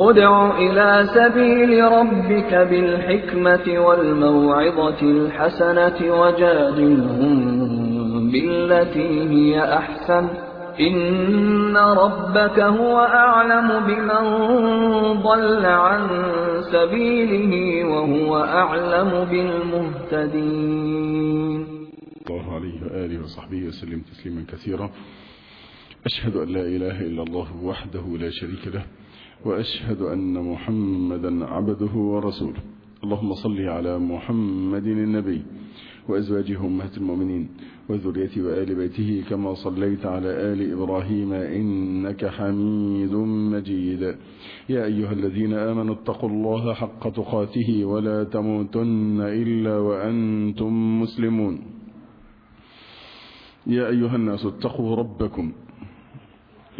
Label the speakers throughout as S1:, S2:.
S1: ادع إلى سبيل ربك بالحكمة والموعظة الحسنة وجادلهم بالتي هي أحسن. إن ربك هو أعلم بمن ضل عن سبيله وهو أعلم بالمهتدين.
S2: الله عليه وآله وصحبه وسلم تسليما كثيرا. أشهد أن لا إله إلا الله وحده لا شريك له. وأشهد أن محمدا عبده ورسوله. اللهم صل على محمد النبي وأزواجه أمهات المؤمنين وذريته وآل بيته كما صليت على آل إبراهيم إنك حميد مجيد. يا أيها الذين آمنوا اتقوا الله حق تقاته ولا تموتن إلا وأنتم مسلمون. يا أيها الناس اتقوا ربكم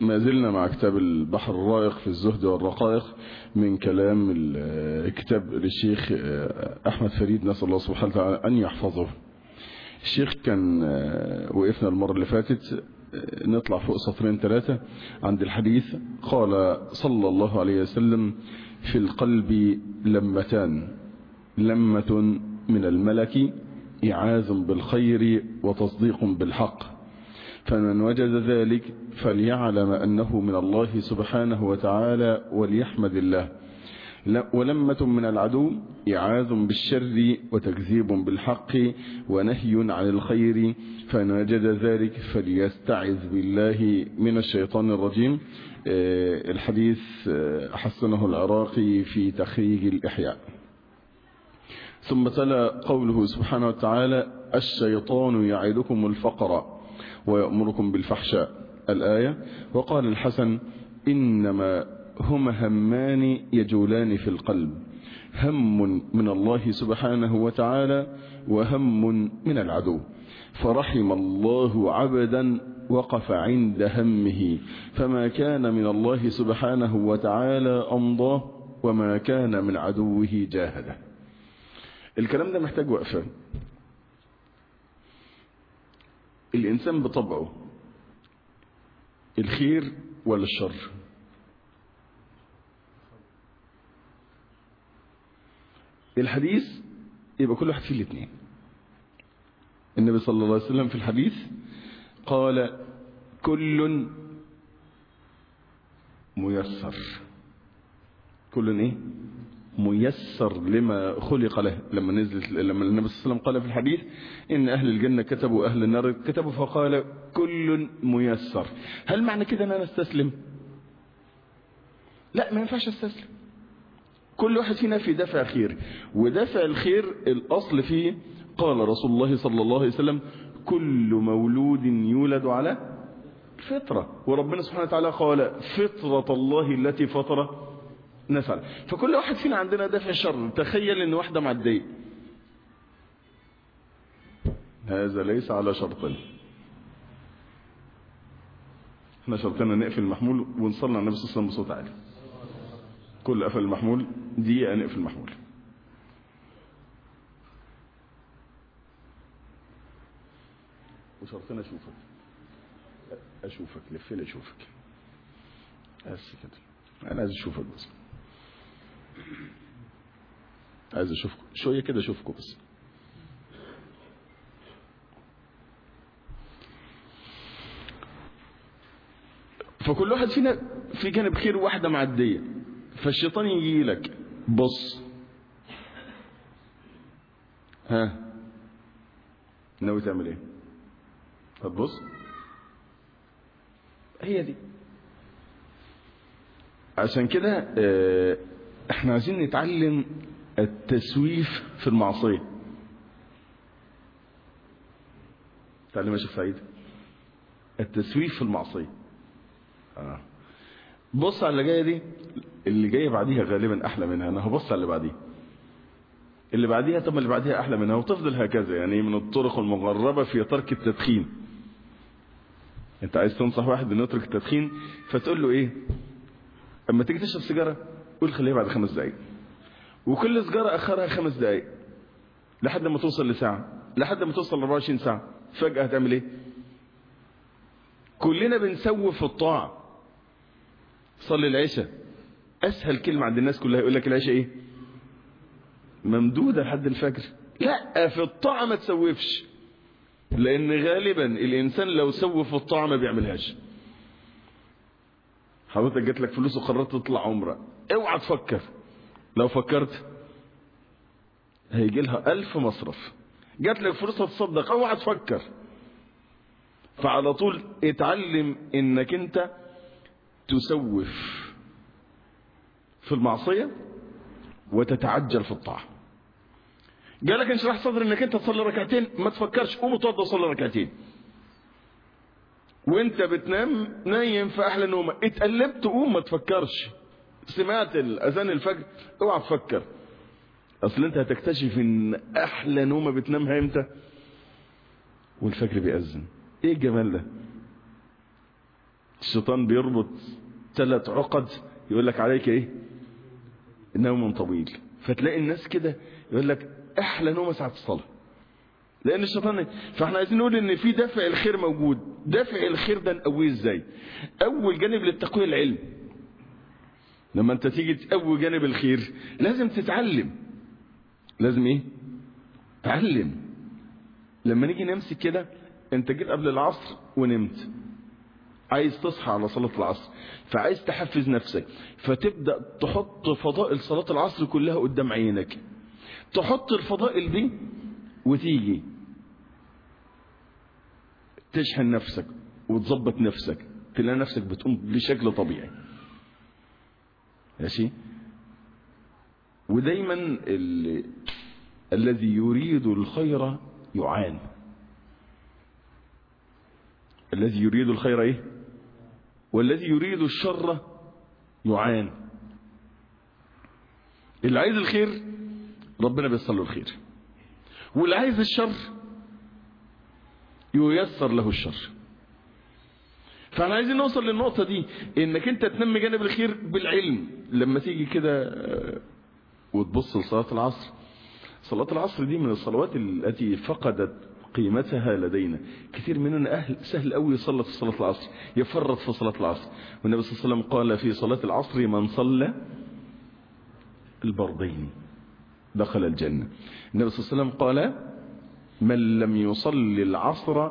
S2: ما زلنا مع كتاب البحر الرائق في الزهد والرقائق من كلام الكتاب للشيخ أحمد فريد نسأل الله سبحانه وتعالى أن يحفظه. الشيخ كان وقفنا المرة اللي فاتت نطلع فوق سطرين ثلاثة عند الحديث قال صلى الله عليه وسلم في القلب لمتان لمة من الملك إعاز بالخير وتصديق بالحق. فمن وجد ذلك فليعلم أنه من الله سبحانه وتعالى وليحمد الله. ولمة من العدو إعاذ بالشر وتكذيب بالحق ونهي عن الخير. فإن وجد ذلك فليستعذ بالله من الشيطان الرجيم. الحديث حسنه العراقي في تخريج الإحياء. ثم تلا قوله سبحانه وتعالى الشيطان يعدكم الفقر. ويأمركم بالفحشاء. الآية وقال الحسن إنما هما همان يجولان في القلب. هم من الله سبحانه وتعالى وهم من العدو. فرحم الله عبدا وقف عند همه. فما كان من الله سبحانه وتعالى أمضاه وما كان من عدوه جاهده. الكلام ده محتاج وقفة. الإنسان بطبعه الخير ولا الشر؟ الحديث يبقى كل واحد فيه الاثنين. النبي صلى الله عليه وسلم في الحديث قال كل ميسر. كل إيه؟ ميسر لما خلق له. لما نزلت لما النبي صلى الله عليه وسلم قال في الحديث إن أهل الجنة كتبوا أهل النار كتبوا فقال كل ميسر. هل معنى كده إن أنا أستسلم؟ لا ما ينفعش أستسلم. كل واحد فينا في دافع خير. ودافع الخير الأصل فيه قال رسول الله صلى الله عليه وسلم كل مولود يولد على فطرة. وربنا سبحانه وتعالى قال فطرة الله التي فطر نفعل. فكل واحد فينا عندنا دافع شر. تخيل إن واحدة معدية هذا ليس على شرطين إحنا شرطنا نقفل المحمول ونصلي على النبي صلى الله عليه وسلم بصوت عالي. كل قفل المحمول دقيقة نقفل المحمول. وشرطنا أشوفك. أشوفك لفلي أشوفك. بس كده. أنا عايز أشوفك بس. عايز أشوفكم. شوية كده أشوفكم بس. فكل واحد فينا في جانب خير واحدة معدية. فالشيطان يجي لك. بص. ها. ناوي تعمل إيه؟ طب بص. هي دي. عشان كده آه إحنا عايزين نتعلم التسويف في المعصية. تعلم يا شيخ سعيد؟ التسويف في المعصية. آه. بص على اللي جاية دي اللي جاية بعديها غالبا أحلى منها. أنا هبص على اللي بعديها. اللي بعديها طب اللي بعديها أحلى منها وتفضل هكذا. يعني من الطرق المغربة في ترك التدخين. أنت عايز تنصح واحد إنه يترك التدخين؟ فتقول له إيه؟ أما تيجي تشرب سيجارة؟ قول خليها بعد خمس دقائق وكل سيجاره أخرها خمس دقائق لحد ما توصل لساعة. لحد ما توصل ل 24 ساعة. فجأة هتعمل إيه؟ كلنا بنسوف في الطاعة. صلي العشاء. أسهل كلمة عند الناس كلها يقول لك العشاء إيه؟ ممدودة لحد الفجر. لا في الطاعة ما تسوفش لأن غالبا الإنسان لو سوف في الطاعة ما بيعملهاش. حضرتك جات لك فلوس وقررت تطلع عمرة. اوعى تفكر. لو فكرت هيجي لها ألف مصرف. جات لك فرصة تصدق اوعى تفكر. فعلى طول اتعلم إنك أنت تسوف في المعصية وتتعجل في الطاعة. جالك انشراح صدر إنك أنت تصلي ركعتين ما تفكرش قوم اتوضى وصلي ركعتين. وأنت بتنام نايم في أحلى نومة اتقلبت قوم ما تفكرش. سمعت اذان الفجر. اوعى تفكر. أصل أنت هتكتشف إن أحلى نومة بتنامها إمتى؟ والفجر بيأذن. إيه الجمال ده؟ الشيطان بيربط ثلاث عقد يقول لك عليك إيه؟ نوم طويل. فتلاقي الناس كده يقول لك أحلى نومة ساعة الصلاة. لأن الشيطان فإحنا عايزين نقول إن في دافع الخير موجود. دافع الخير ده نقويه إزاي؟ أول جانب للتقوية العلم. لما انت تيجي تقوي جانب الخير لازم تتعلم. لازم إيه؟ تعلم. لما نيجي نمسك كده انت جيت قبل العصر ونمت. عايز تصحى على صلاة العصر. فعايز تحفز نفسك. فتبدأ تحط فضائل صلاة العصر كلها قدام عينك. تحط الفضائل دي وتيجي تشحن نفسك وتظبط نفسك تلاقي نفسك بتقوم بشكل طبيعي. ماشي؟ ودايما ال... الذي يريد الخير يعان. الذي يريد الخير إيه؟ والذي يريد الشر يعان. اللي عايز الخير ربنا بيصل له الخير. واللي عايز الشر ييسر له الشر. فاحنا عايزين نوصل للنقطة دي إنك أنت تنمي جانب الخير بالعلم. لما تيجي كده وتبص لصلاة العصر صلاة العصر دي من الصلوات التي فقدت قيمتها لدينا. كثير مننا أهل سهل قوي يصلي في صلاة العصر يفرط في صلاة العصر. والنبي صلى الله عليه وسلم قال في صلاة العصر من صلى البردين دخل الجنة. النبي صلى الله عليه وسلم قال من لم يصلي العصر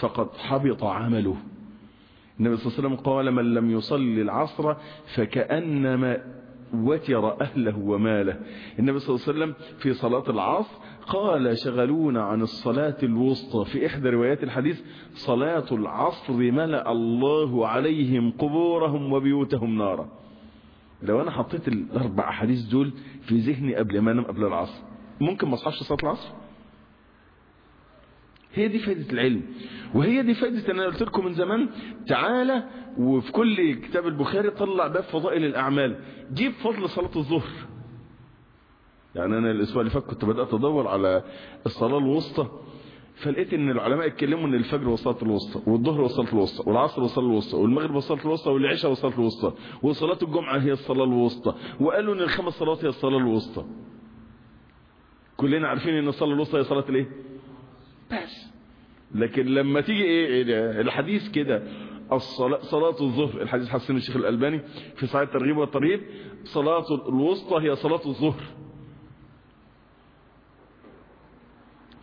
S2: فقد حبط عمله. النبي صلى الله عليه وسلم قال من لم يصلي العصر فكأنما وتر أهله وماله. النبي صلى الله عليه وسلم في صلاة العصر قال شغلونا عن الصلاة الوسطى. في إحدى روايات الحديث صلاة العصر ملأ الله عليهم قبورهم وبيوتهم نارا. لو أنا حطيت الأربع حديث دول في ذهني قبل ما أنام قبل العصر ممكن ما أصحاش صلاة العصر؟ هي دي فائدة العلم. وهي دي فائدة أنا قلت لكم من زمان تعالى وفي كل كتاب البخاري طلع باب فضائل الأعمال. جيب فضل صلاة الظهر. يعني أنا الأسبوع اللي فات كنت بدأت أدور على الصلاة الوسطى فلقيت إن العلماء اتكلموا إن الفجر وصلت الوسطى والظهر وصلت الوسطى والعصر وصل الوسطى والمغرب وصلت الوسطى والعشاء وصلت الوسطى وصلاة الجمعة هي الصلاة الوسطى وقالوا إن الخمس صلوات هي الصلاة الوسطى. كلنا عارفين إن الصلاة الوسطى هي صلاة الإيه؟ بس. لكن لما تيجي إيه الحديث كده الصلاة صلاة الظهر. الحديث حسن الشيخ الألباني في صحيح الترغيب والترهيب صلاة الوسطى هي صلاة الظهر.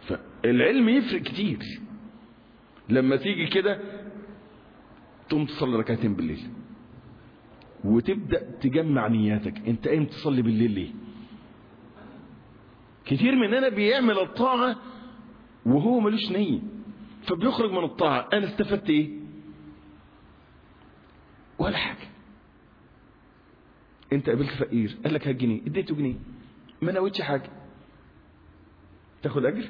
S2: فالعلم يفرق كتير. لما تيجي كده تقوم تصلي ركعتين بالليل وتبدأ تجمع نياتك. أنت قايم تصلي بالليل ليه؟ كتير مننا بيعمل الطاعة وهو ملوش نية. فبيخرج من الطاعة. أنا استفدت إيه؟ ولا حاجة. أنت قابلت فقير. قال لك هات جنيه. اديته جنيه. ما نويتش حاجة. تاخد أجر؟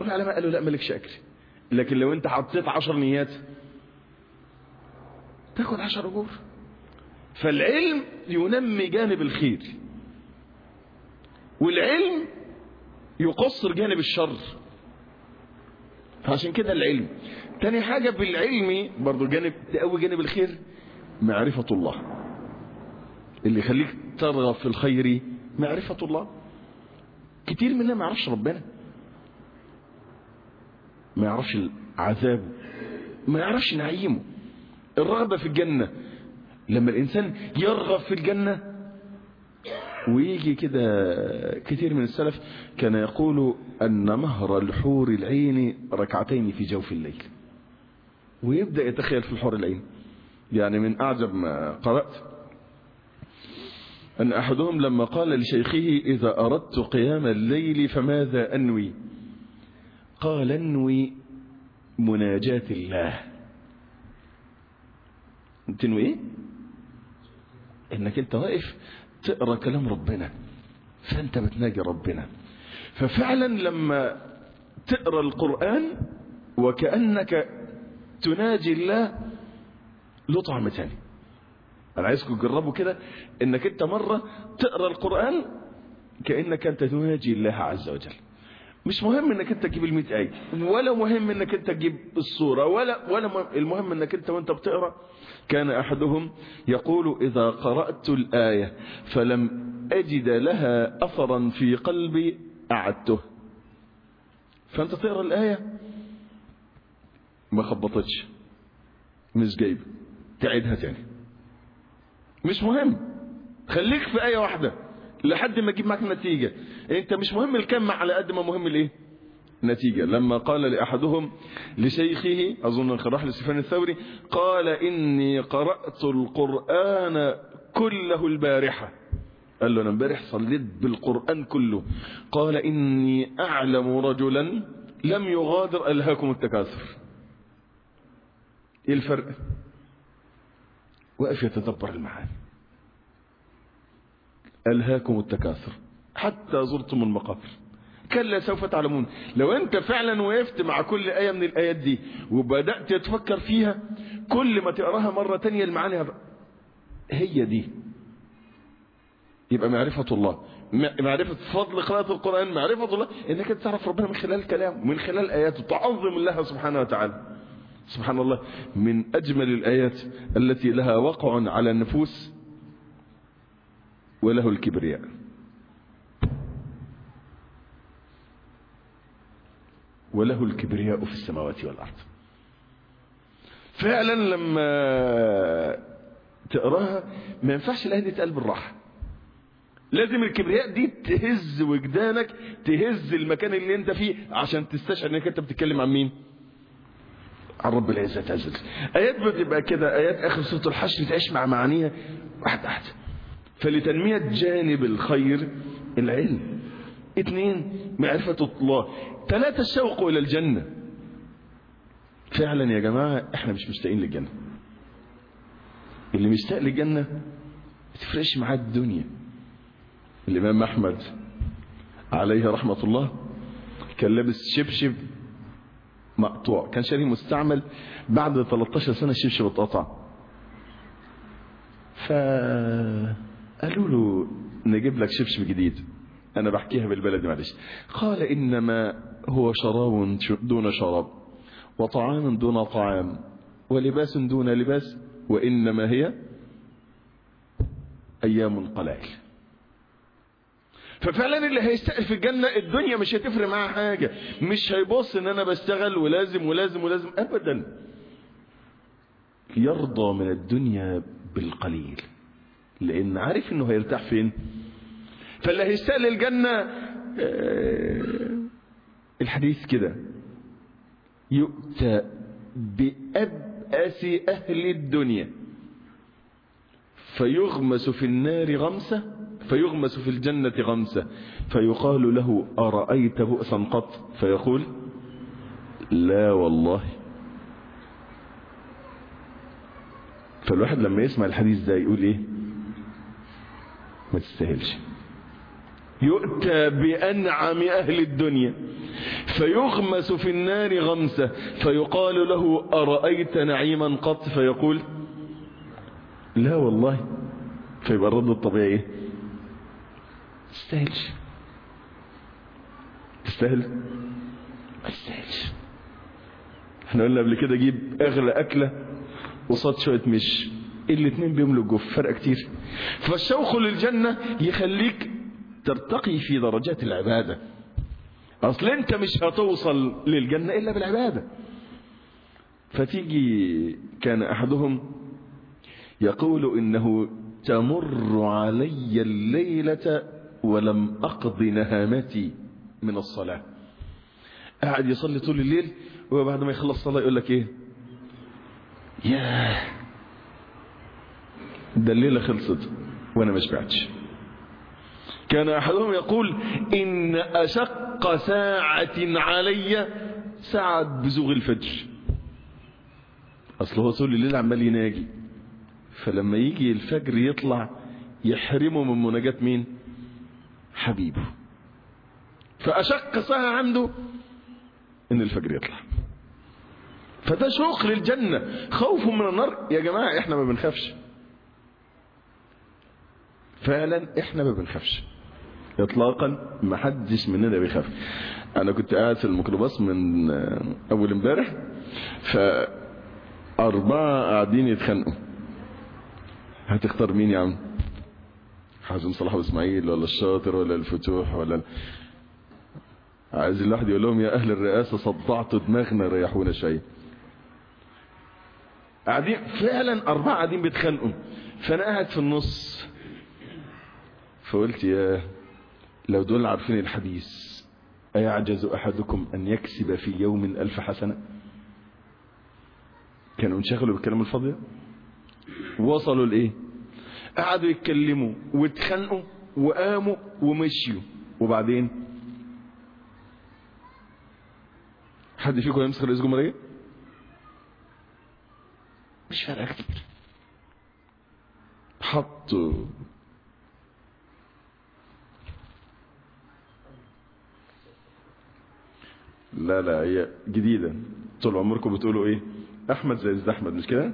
S2: والعلماء قالوا لا مالكش أجر. لكن لو أنت حطيت عشر نيات تاخد عشر أجور. فالعلم ينمي جانب الخير. والعلم يقصر جانب الشر. فعشان كده العلم. تاني حاجة بالعلم برضو جانب تقوي جانب الخير معرفة الله. اللي يخليك ترغب في الخير معرفة الله. كتير مننا ما يعرفش ربنا. ما يعرفش عذابه ما يعرفش نعيمه. الرغبة في الجنة. لما الإنسان يرغب في الجنة ويجي كده كثير من السلف كان يقول أن مهر الحور العين ركعتين في جوف الليل. ويبدأ يتخيل في الحور العين. يعني من أعجب ما قرأت. أن أحدهم لما قال لشيخه إذا أردت قيام الليل فماذا أنوي؟ قال أنوي مناجاة الله. تنوي إيه؟ إنك أنت واقف. تقرأ كلام ربنا فأنت بتناجي ربنا. ففعلا لما تقرأ القرآن وكأنك تناجي الله له طعم تاني. أنا عايزكم تجربوا كده إنك أنت مرة تقرأ القرآن كأنك أنت تناجي الله عز وجل. مش مهم إنك أنت تجيب ال آية. ولا مهم إنك أنت تجيب الصورة ولا ولا مهم. المهم إنك أنت وأنت بتقرأ كان أحدهم يقول إذا قرأت الآية فلم أجد لها اثرا في قلبي أعدته. فأنت تقرأ الآية؟ ما خبطتش. مش جايب. تعيدها تاني. مش مهم. خليك في آية واحدة. لحد ما تجيب معك نتيجة. أنت مش مهم الكم على قد ما مهم الإيه؟ نتيجة. لما قال لأحدهم لشيخه أظن الخراح لسفيان الثوري قال إني قرأت القرآن كله البارحة. قال له أنا امبارح صليت بالقرآن كله. قال إني أعلم رجلا لم يغادر ألهاكم التكاثر. إيه الفرق؟ وقف يتدبر المعاني؟ ألهاكم التكاثر. حتى زرتم المقابر. كلا سوف تعلمون. لو أنت فعلا وقفت مع كل آية من الآيات دي وبدأت تفكر فيها كل ما تقراها مرة تانية المعاني. هي دي. يبقى معرفة الله. معرفة فضل قراءة القرآن معرفة الله. إنك تعرف ربنا من خلال كلامه من خلال آياته. تعظم الله سبحانه وتعالى. سبحان الله. من أجمل الآيات التي لها وقع على النفوس. وله الكبرياء. وله الكبرياء في السماوات والأرض. فعلا لما تقراها ما ينفعش الآية دي تقال بالراحة. لازم الكبرياء دي تهز وجدانك تهز المكان اللي أنت فيه عشان تستشعر إنك أنت بتتكلم عن مين؟ عن رب العزة عز وجل. آيات بتبقى كده آيات آخر سورة الحشر تعيش مع معانيها واحدة واحدة. فلتنمية جانب الخير العلم. اثنين معرفة الله. ثلاثة الشوق إلى الجنة. فعلا يا جماعة إحنا مش مشتاقين للجنة. اللي مشتاق للجنة ما تفرقش معاه الدنيا. الإمام أحمد عليه رحمة الله كان لابس شبشب مقطوع. كان شاري مستعمل بعد 13 سنة الشبشب اتقطع. فقالوا له نجيب لك شبشب جديد. أنا بحكيها بالبلد معلش. قال إنما هو شراب دون شراب وطعام دون طعام ولباس دون لباس وإنما هي أيام قلائل. ففعلا اللي هيستقل في الجنة الدنيا مش هتفرق معاه حاجة. مش هيبص إن أنا بشتغل ولازم ولازم ولازم ابدا. يرضى من الدنيا بالقليل. لأن عارف إنه هيرتاح فين. فاللي هيستقل الجنة الحديث كده. يؤتى بأبأس أهل الدنيا. فيغمس في النار غمسة فيغمس في الجنة غمسة. فيقال له أرأيت بؤسا قط؟ فيقول لا والله. فالواحد لما يسمع الحديث ده يقول إيه؟ ما تستاهلش. يؤتى بأنعم أهل الدنيا فيغمس في النار غمسة فيقال له أرأيت نعيما قط؟ فيقول لا والله. فيبقى الرد الطبيعي إيه؟ تستاهلش. تستاهل؟ ما تستاهلش. إحنا قلنا قبل كده جيب أغلى أكلة قصاد شوية مش. الاتنين بيملوا الجوف فرق كتير. فالشوق للجنة يخليك ترتقي في درجات العبادة. أصل أنت مش هتوصل للجنة إلا بالعبادة. فتيجي كان أحدهم يقول إنه تمر علي الليلة ولم أقض نهامتي من الصلاة. قاعد يصلي طول الليل وبعد ما يخلص الصلاه يقول لك إيه؟ ياه. ده الليلة خلصت وأنا ما شبعتش كان أحدهم يقول إن أشق ساعة علي ساعة بزوغ الفجر. أصل هو طول الليل عمال يناجي. فلما يجي الفجر يطلع يحرمه من مناجاة مين؟ حبيبه. فأشق ساعة عنده إن الفجر يطلع. فده شوق للجنة. خوف من النار. يا جماعة إحنا ما بنخافش. فعلا إحنا ما بنخافش. إطلاقا ما حدش مننا بيخاف. أنا كنت قاعد في الميكروباص من أول امبارح فأربعة قاعدين يتخانقوا. هتختار مين يا عم؟ حازم صلاح وإسماعيل ولا الشاطر ولا الفتوح ولا. عايز الواحد يقول لهم يا أهل الرئاسة صدعتوا دماغنا ريحونا شوية قاعدين فعلا أربعة قاعدين بيتخانقوا. فأنا قاعد في النص فقلت يا لو دول عارفين الحديث أيعجز أحدكم أن يكسب في يوم ألف حسنة؟ كانوا انشغلوا بالكلام الفاضي؟ وصلوا لإيه؟ قعدوا يتكلموا واتخانقوا وقاموا ومشيوا. وبعدين؟ حد فيكم يمسك رئيس جمهورية؟ مش فارقة كتير. حطوا لا لا هي جديدة. طول عمركم بتقولوا إيه؟ أحمد زي زي أحمد مش كده؟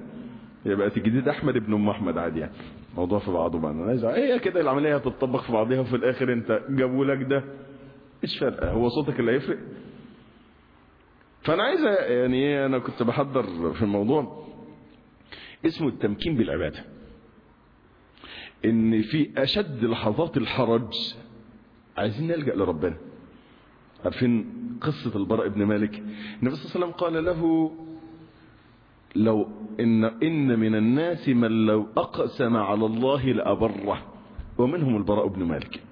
S2: هي بقت الجديد أحمد ابن أم أحمد عادي يعني. موضوع في بعضه بقى. أنا عايز هي كده العملية هتطبق في بعضها وفي الآخر أنت جابوا لك ده. مش فارقة. هو صوتك اللي هيفرق. فأنا عايز يعني إيه أنا كنت بحضر في الموضوع اسمه التمكين بالعبادة. إن في أشد لحظات الحرج عايزين نلجأ لربنا. عارفين قصة البراء بن مالك؟ النبي صلى الله عليه وسلم قال له لو إن, إن من الناس من لو أقسم على الله لأبره. ومنهم البراء بن مالك.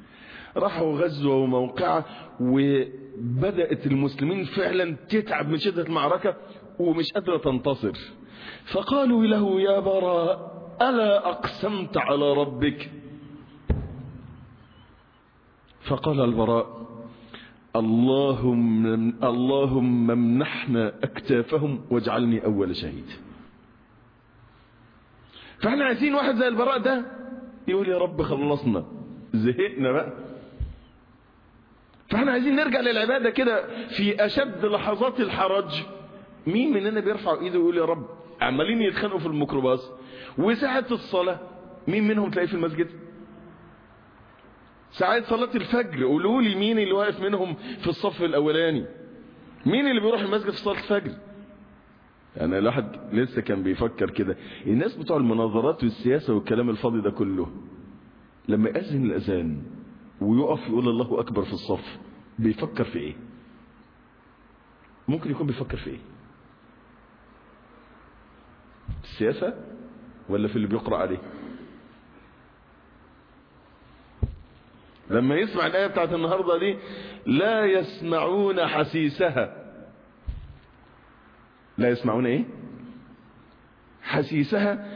S2: راحوا غزوة وموقعة وبدأت المسلمين فعلا تتعب من شدة المعركة ومش قادرة تنتصر. فقالوا له يا براء ألا أقسمت على ربك؟ فقال البراء اللهم اللهم امنحنا أكتافهم واجعلني أول شهيد. فإحنا عايزين واحد زي البراء ده يقول يا رب خلصنا. زهقنا بقى. فإحنا عايزين نرجع للعبادة كده في أشد لحظات الحرج. مين مننا بيرفع إيده ويقول يا رب؟ عمالين يتخانقوا في الميكروباص. وساعة الصلاة مين منهم تلاقيه في المسجد؟ ساعات صلاة الفجر قولوا لي مين اللي واقف منهم في الصف الأولاني؟ مين اللي بيروح المسجد في صلاة الفجر؟ يعني الواحد لسه كان بيفكر كده. الناس بتوع المناظرات والسياسة والكلام الفاضي ده كله لما يأذن الأذان ويقف يقول الله أكبر في الصف بيفكر في إيه؟ ممكن يكون بيفكر في إيه؟ السياسة ولا في اللي بيقرأ عليه؟ لما يسمع الآية بتاعت النهاردة دي لا يسمعون حسيسها. لا يسمعون إيه؟ حسيسها.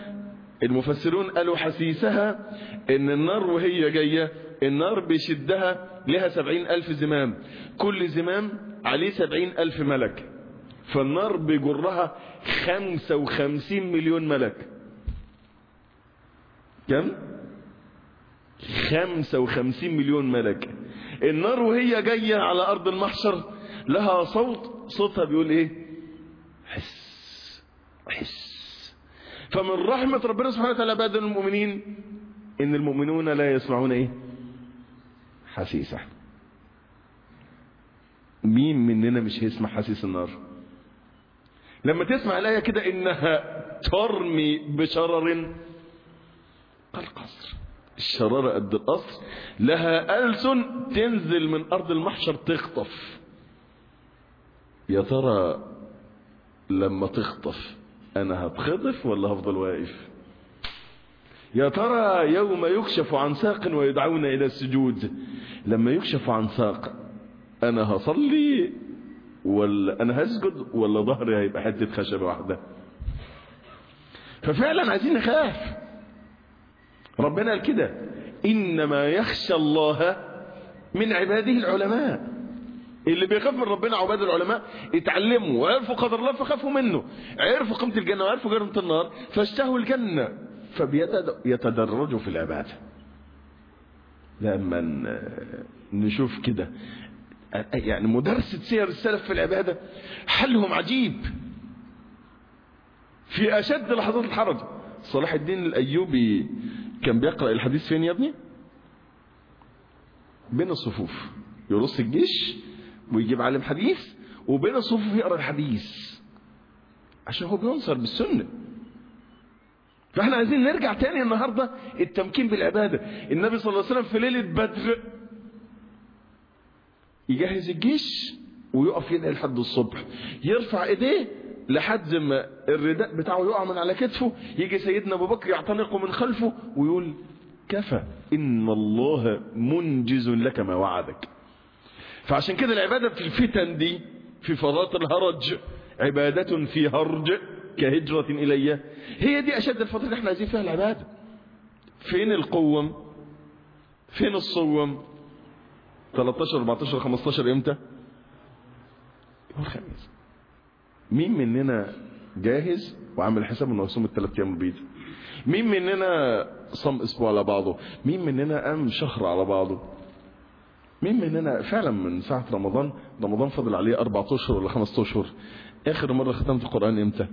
S2: المفسرون قالوا حسيسها إن النار وهي جاية النار بيشدها لها سبعين ألف زمام. كل زمام عليه سبعين ألف ملك. فالنار بيجرها 55 مليون ملك. كم 55 مليون ملك. النار وهي جاية على أرض المحشر لها صوت صوتها بيقول إيه؟ حس حس. فمن رحمة ربنا سبحانه وتعالى بعد المؤمنين إن المؤمنون لا يسمعون إيه؟ حسيسة مين مننا مش هيسمع حسيس النار؟ لما تسمع الآية كده إنها ترمي بشرر كالقصر الشرارة قد القصر لها ألسن تنزل من أرض المحشر تخطف. يا ترى لما تخطف أنا هتخطف ولا هفضل واقف؟ يا ترى يوم يكشف عن ساق ويدعون إلى السجود لما يكشف عن ساق أنا هصلي ولا أنا هسجد ولا ظهري هيبقى حتة خشبة واحدة؟ ففعلا عايزين نخاف. ربنا قال كده إنما يخشى الله من عباده العلماء. اللي بيخاف من ربنا عباد العلماء اتعلموا وعرفوا قدر الله فخافوا منه. عرفوا قيمة الجنة وعرفوا قيمة النار فاشتهوا الجنة. فبيتدرجوا في العبادة. لما نشوف كده يعني مدرسة سير السلف في العبادة حلهم عجيب؟ في أشد لحظات الحرج. صلاح الدين الأيوبي كان بيقرأ الحديث فين يا ابني؟ بين الصفوف. يرص الجيش ويجيب عالم حديث وبين الصفوف يقرأ الحديث. عشان هو بينصر بالسنة. فاحنا عايزين نرجع تاني النهاردة التمكين بالعبادة. النبي صلى الله عليه وسلم في ليلة بدر يجهز الجيش ويقف ينقل لحد الصبح. يرفع إيديه لحد ما الرداء بتاعه يقع من على كتفه يجي سيدنا أبو بكر يعتنقه من خلفه ويقول كفى إن الله منجز لك ما وعدك. فعشان كده العبادة في الفتن دي في فرات الهرج عبادة في هرج كهجرة إلي. هي دي أشد الفترة اللي إحنا عايزين فيها العبادة. فين القوم؟ فين الصوم؟ 13 14 15 إمتى؟ يوم الخميس. مين مننا جاهز وعامل حساب إنه يصوم الثلاث أيام البيض؟ مين مننا صام أسبوع على بعضه؟ مين مننا قام شهر على بعضه؟ مين مننا فعلا من ساعة رمضان رمضان فضل عليه أربعة أشهر ولا خمسة أشهر؟ آخر مرة ختمت القرآن إمتى؟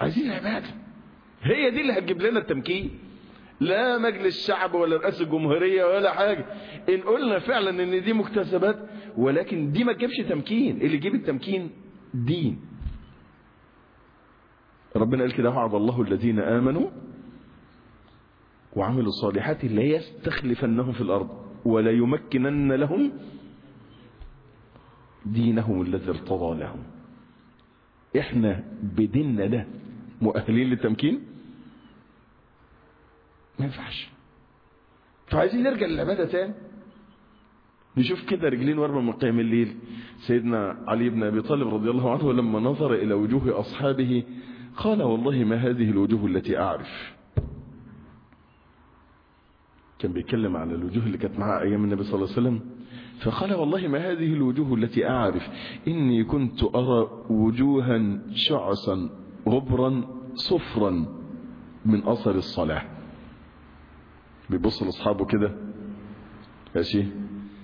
S2: عايزين العبادة هي دي اللي هتجيب لنا التمكين. لا مجلس شعب ولا رئاسة جمهورية ولا حاجة. إن قلنا فعلا إن دي مكتسبات ولكن دي ما تجيبش تمكين. اللي يجيب التمكين دين. ربنا قال كده وعد الله الذين آمنوا وعملوا الصالحات لا يستخلفنهم في الأرض ولا يمكنن لهم دينهم الذي ارتضى لهم. إحنا بديننا ده مؤهلين للتمكين؟ ما ينفعش. فعايزين نرجع للعبادة تاني؟ نشوف كده رجلين ورمى من قيام الليل. سيدنا علي بن أبي طالب رضي الله عنه لما نظر إلى وجوه أصحابه قال والله ما هذه الوجوه التي أعرف. كان بيتكلم على الوجوه اللي كانت معاه أيام النبي صلى الله عليه وسلم. فقال والله ما هذه الوجوه التي أعرف. إني كنت أرى وجوها شعثا غبرا صفرا من أثر الصلاة. بيبص لأصحابه كده. ماشي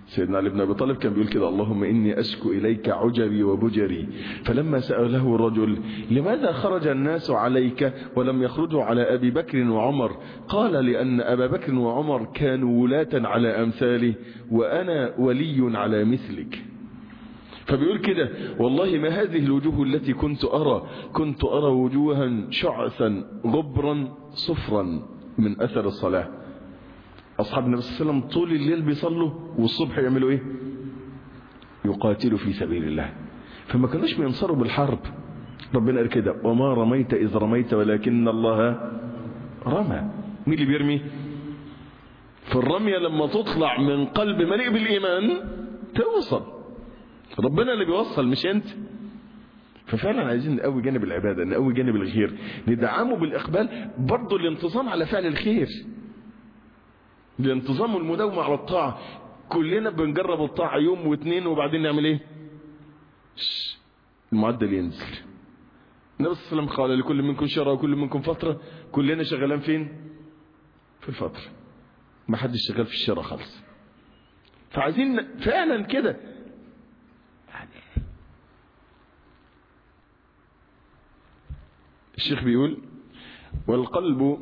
S2: سيدنا علي بن أبي طالب كان بيقول كده اللهم إني أشكو إليك عجبي وبجري. فلما سأله الرجل لماذا خرج الناس عليك ولم يخرجوا على أبي بكر وعمر؟ قال لأن أبا بكر وعمر كانوا ولاة على أمثالي وأنا ولي على مثلك. فبيقول كده والله ما هذه الوجوه التي كنت أرى كنت أرى وجوها شعثا غبرا صفرا من أثر الصلاة. أصحاب النبي صلى الله عليه وسلم طول الليل بيصلوا والصبح يعملوا إيه؟ يقاتلوا في سبيل الله. فما كانوش بينصروا بالحرب. ربنا قال كده وما رميت إذ رميت ولكن الله رمى. مين اللي بيرمي؟ في الرمية لما تطلع من قلب مليء بالإيمان توصل. ربنا اللي بيوصل مش أنت. ففعلا عايزين نقوي جانب العبادة نقوي جانب الخير ندعمه بالإقبال برضه الانتظام على فعل الخير. الانتظام والمداومة على الطاعة. كلنا بنجرب الطاعة يوم واثنين وبعدين نعمل إيه؟ المعدل ينزل. النبي صلى الله عليه وسلم قال لكل منكم شرى وكل منكم فترة. كلنا شغالين فين؟ في الفترة. ما حدش شغال في الشراء خالص. فعايزين فعلا كده. يعني الشيخ بيقول والقلب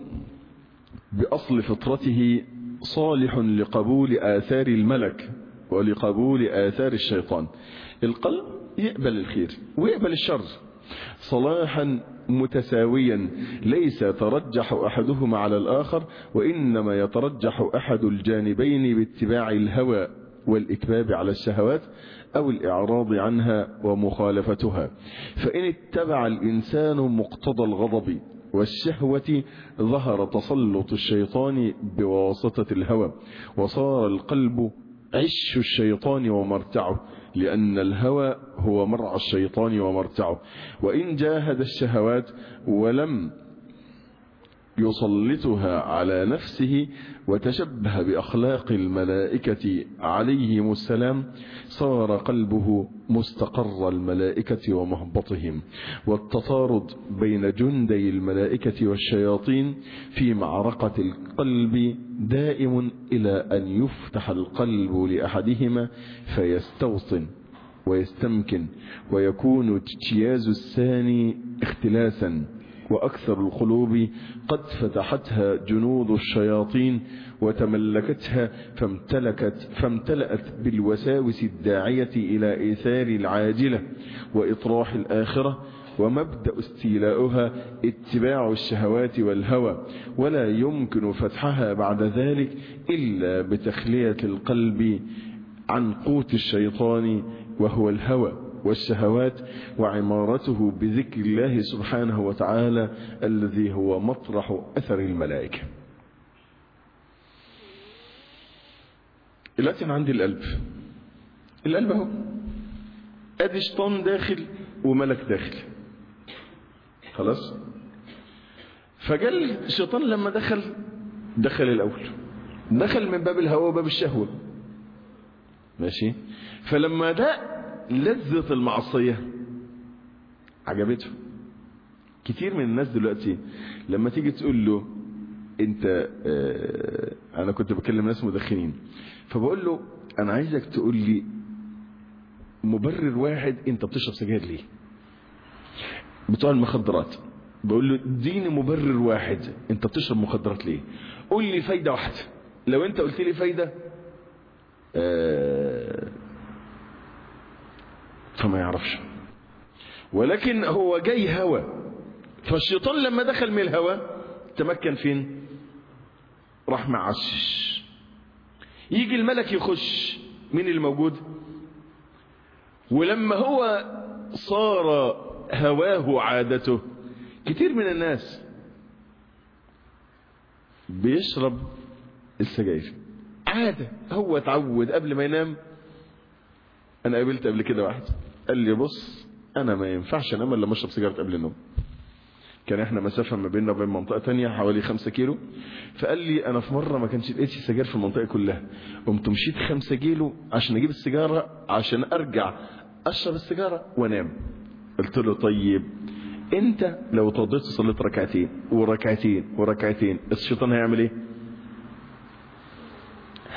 S2: بأصل فطرته صالح لقبول آثار الملك ولقبول آثار الشيطان. القلب يقبل الخير ويقبل الشر. صلاحا متساويا. ليس يترجح أحدهما على الآخر وإنما يترجح أحد الجانبين باتباع الهوى والإكباب على الشهوات أو الإعراض عنها ومخالفتها. فإن اتبع الإنسان مقتضى الغضب والشهوة ظهر تسلط الشيطان بواسطة الهوى وصار القلب عش الشيطان ومرتعه لأن الهوى هو مرعى الشيطان ومرتعه. وإن جاهد الشهوات ولم يسلطها على نفسه وتشبه بأخلاق الملائكة عليهم السلام صار قلبه مستقر الملائكة ومهبطهم والتطارد بين جندي الملائكة والشياطين في معركة القلب دائم إلى أن يفتح القلب لأحدهما فيستوطن ويستمكن ويكون اجتياز الثاني اختلاسا. وأكثر القلوب قد فتحتها جنود الشياطين وتملكتها فامتلكت فامتلأت بالوساوس الداعية إلى إيثار العاجلة وإطراح الآخرة ومبدأ استيلاؤها اتباع الشهوات والهوى ولا يمكن فتحها بعد ذلك إلا بتخلية القلب عن قوت الشيطان وهو الهوى. والشهوات وعمارته بذكر الله سبحانه وتعالى الذي هو مطرح أثر الملائكة. أنا عندي القلب القلب أهو. أدي شيطان داخل وملك داخل. خلاص؟ فجال الشيطان لما دخل دخل الأول. دخل من باب الهوى وباب الشهوة. ماشي؟ فلما ده لذة المعصية. عجبته كتير من الناس دلوقتي لما تيجي تقول له انت آه أنا كنت بكلم ناس مدخنين فبقول له أنا عايزك تقول لي مبرر واحد انت بتشرب سجاير ليه؟ بتوع المخدرات. بقول له اديني مبرر واحد انت بتشرب مخدرات ليه؟ قول لي فايدة واحدة. لو انت قلت لي فايدة آه فما يعرفش. ولكن هو جاي هوى فالشيطان لما دخل من الهوى تمكن فين؟ راح معشش يجي الملك يخش مين اللي موجود ولما هو صار هواه عادته كتير من الناس بيشرب السجاير. عادة هو اتعود قبل ما ينام. أنا قابلت قبل كده واحد. قال لي بص أنا ما ينفعش أنام إلا أشرب سيجارة قبل النوم. كان إحنا مسافة ما بيننا وبين منطقة تانية حوالي خمسة كيلو. فقال لي أنا في مرة ما كانش لقيتش سجاير في المنطقة كلها. قمت مشيت خمسة كيلو عشان أجيب السيجارة عشان أرجع أشرب السيجارة وأنام. قلت له طيب أنت لو اتوضيت وصليت ركعتين وركعتين وركعتين الشيطان هيعمل إيه؟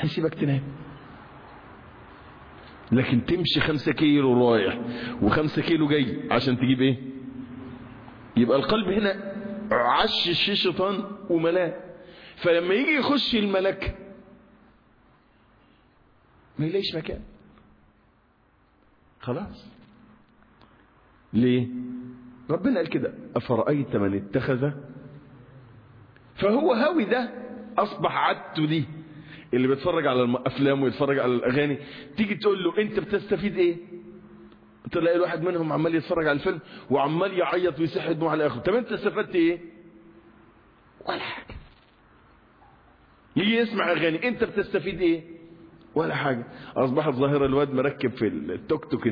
S2: هيسيبك تنام. لكن تمشي خمسة كيلو رايح وخمسة كيلو جاي عشان تجيب إيه؟ يبقى القلب هنا عشش الشيطان وملاه فلما يجي يخش الملك ما يلاقيش مكان. خلاص. ليه؟ ربنا قال كده أفرأيت من اتخذ؟ فهو هوي ده أصبح عادته دي اللي بيتفرج على الافلام ويتفرج على الأغاني تيجي تقول له أنت بتستفيد إيه؟ تلاقي الواحد منهم عمال يتفرج على الفيلم وعمال يعيط ويسح دموع على الآخر طب أنت استفدت إيه؟ ولا حاجة. يجي يسمع أغاني أنت بتستفيد إيه؟ ولا حاجة. اصبحت ظاهره الواد مركب في التوك توك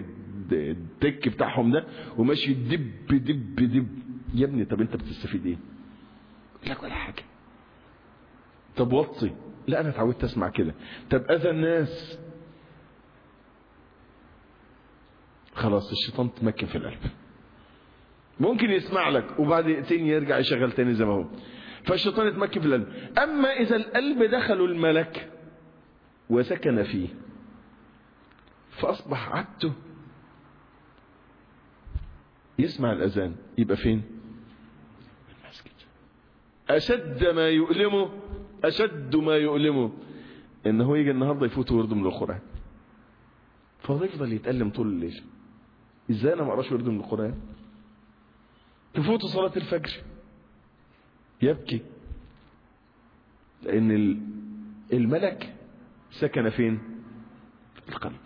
S2: التك بتاعهم ده وماشي دب دب دب. يا ابني طب أنت بتستفيد إيه؟ لك ولا حاجة. طب وطي. لا أنا اتعودت أسمع كده. طب أذى الناس. خلاص الشيطان تمكن في القلب. ممكن يسمع لك وبعد دقيقتين يرجع يشغل تاني زي ما هو. فالشيطان يتمكن في القلب. أما إذا القلب دخله الملك وسكن فيه فأصبح عادته يسمع الأذان. يبقى فين؟ المسجد. أشد ما يؤلمه أشد ما يؤلمه. ان هو يجي النهارده يفوت ورد من القرآن. فيفضل يتألم طول الليل إزاي أنا ما أقراش ورد من القرآن؟ تفوت صلاة الفجر. يبكي. لأن الملك سكن فين؟ في القلب.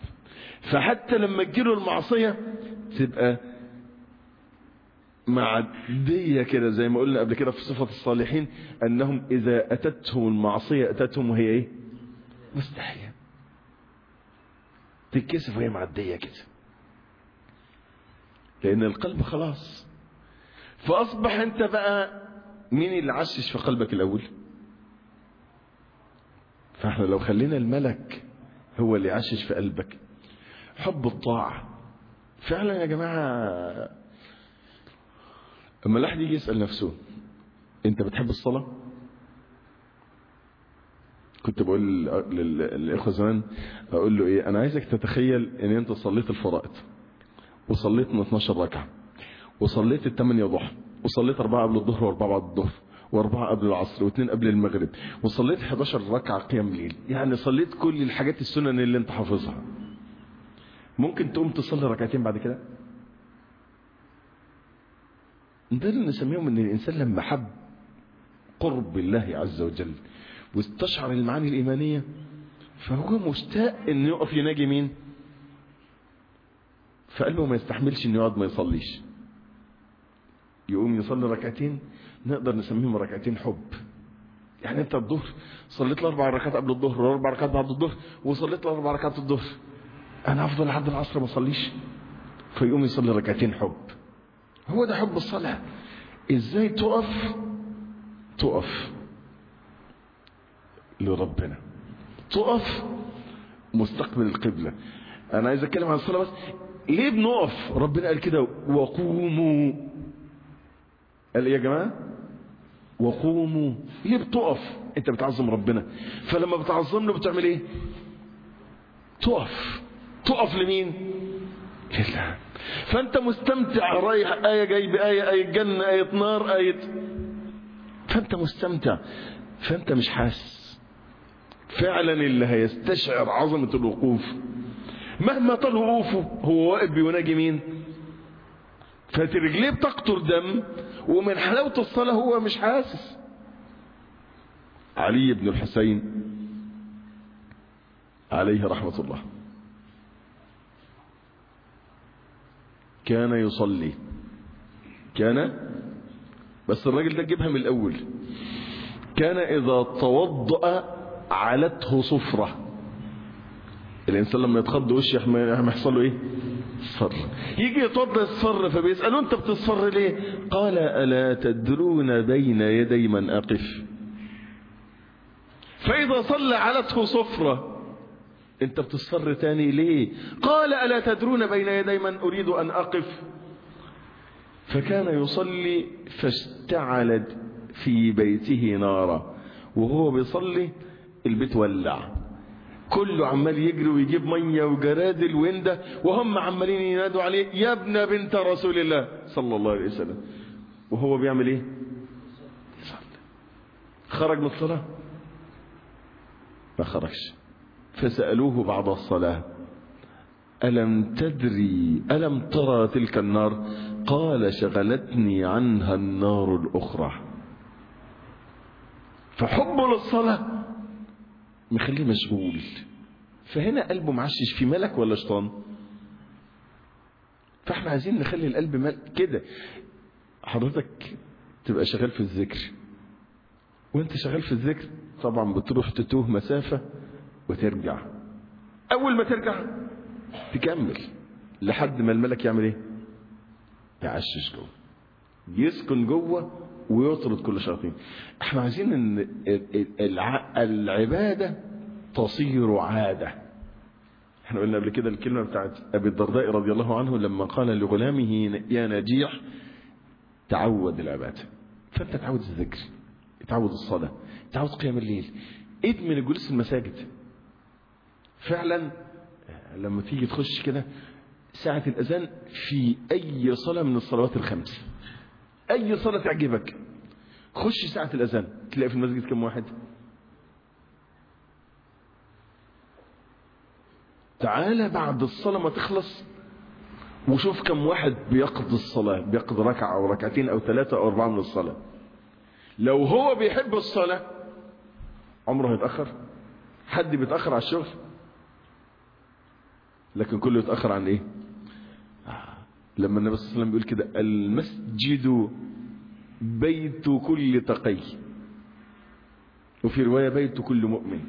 S2: فحتى لما تجيله المعصية تبقى معدية كده زي ما قلنا قبل كده في صفة الصالحين أنهم إذا أتتهم المعصية أتتهم وهي إيه؟ مستحية. تتكسف وهي معدية كده. لأن القلب خلاص. فأصبح أنت بقى مين اللي عشش في قلبك الأول؟ فإحنا لو خلينا الملك هو اللي يعشش في قلبك. حب الطاعة. فعلا يا جماعة أما الواحد يجي يسأل نفسه أنت بتحب الصلاة؟ كنت بقول للإخوة زمان أقول له إيه أنا عايزك تتخيل إن أنت صليت الفرائض وصليت من 12 ركعة وصليت الثمانيه ضحى وصليت أربعة قبل الظهر وأربعة بعد الظهر وأربعة قبل العصر واثنين قبل المغرب وصليت 11 ركعة قيام ليل يعني صليت كل الحاجات السنن اللي أنت حافظها. ممكن تقوم تصلي ركعتين بعد كده؟ ده اللي نسميهم إن الإنسان لما حب قرب الله عز وجل واستشعر المعاني الإيمانية فهو مشتاق إنه يقف يناجي مين؟ فقلبه ما يستحملش إنه يقعد ما يصليش. يقوم يصلي ركعتين نقدر نسميهم ركعتين حب. يعني أنت الظهر صليت الأربع ركعات قبل الظهر والأربع ركعات بعد الظهر وصليت الأربع ركعات الظهر. أنا أفضل لحد العصر ما أصليش. فيقوم يصلي ركعتين حب. هو ده حب الصلاة. إزاي تقف؟ تقف لربنا. تقف مستقبل القبلة. أنا عايز أتكلم عن الصلاة بس. ليه بنقف؟ ربنا قال كده وقوموا. قال إيه يا جماعة؟ وقوموا. ليه بتقف؟ أنت بتعظم ربنا. فلما بتعظم له بتعمل إيه؟ تقف. تقف لمين؟ لله فأنت مستمتع. رايح آية جاي بآية آية جنة آية نار آية. فأنت مستمتع. فأنت مش حاسس فعلا اللي هيستشعر عظمة الوقوف. مهما طال وقوفه هو واقف بيناجي مين؟ فرجليه بتقطر دم ومن حلاوة الصلاة هو مش حاسس. علي بن الحسين عليه رحمة الله. كان يصلي. كان بس الراجل ده جيبها من الأول. كان إذا توضأ علته صفرة. الإنسان لما يتخض وش يحصل له إيه؟ صفر يجي يتوضأ يصفر فبيسألوا أنت بتصفر ليه؟ قال ألا تدرون بين يدي من أقف. فإذا صلى علته صفرة أنت بتصفر تاني ليه؟ قال ألا تدرون بين يدي من أريد أن أقف؟ فكان يصلي فاشتعلت في بيته نارا وهو بيصلي البيت ولع. كله عمال يجري ويجيب مية وجرادل وينده وهم عمالين ينادوا عليه يا ابن بنت رسول الله. صلى الله عليه وسلم. وهو بيعمل إيه؟ يصلي. خرج من الصلاة؟ ما خرجش. فسألوه بعد الصلاة. ألم تدري ألم ترى تلك النار؟ قال شغلتني عنها النار الأخرى. فحبه للصلاة. مخليه مشغول. فهنا قلبه معشش في ملك ولا شيطان؟ فاحنا عايزين نخلي القلب ملك كده. حضرتك تبقى شغال في الذكر. وانت شغال في الذكر طبعا بتروح تتوه مسافة. وترجع. أول ما ترجع. تكمل. لحد ما الملك يعمل إيه؟ يعشش جوه. يسكن جوه ويطرد كل شياطين إحنا عايزين إن العبادة تصير عادة. إحنا قلنا قبل كده الكلمة بتاعت أبي الدرداء رضي الله عنه لما قال لغلامه يا نجيح تعود العبادة. فأنت تعود الذكر تعود الصلاة تعود قيام الليل. ادمن الجلوس المساجد. فعلا لما تيجي تخش كده ساعة الأذان في أي صلاة من الصلوات الخمس. أي صلاة تعجبك. خش ساعة الأذان تلاقي في المسجد كم واحد؟ تعالى بعد الصلاة ما تخلص وشوف كم واحد بيقضي الصلاة بيقضي ركعة أو ركعتين أو ثلاثة أو أربعة من الصلاة. لو هو بيحب الصلاة عمره هيتأخر. حد بيتأخر على الشغل؟ لكن كله يتأخر عن إيه؟ لما النبي صلى الله عليه وسلم بيقول كده المسجد بيت كل تقي. وفي رواية بيت كل مؤمن.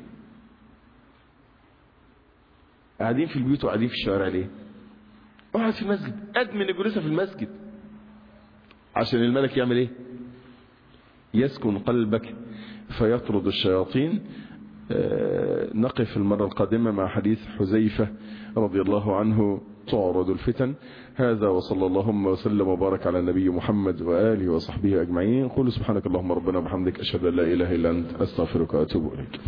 S2: قاعدين في البيوت وقاعدين في الشوارع ليه؟ اقعد في المسجد أدمن الجلوس في المسجد. عشان الملك يعمل إيه؟ يسكن قلبك فيطرد الشياطين نقف المرة القادمة مع حديث حذيفة رضي الله عنه تعرض الفتن هذا وصلى اللهم وسلم وبارك على النبي محمد وآله وصحبه أجمعين. قل سبحانك اللهم ربنا وبحمدك أشهد أن لا إله إلا أنت أستغفرك وأتوب إليك.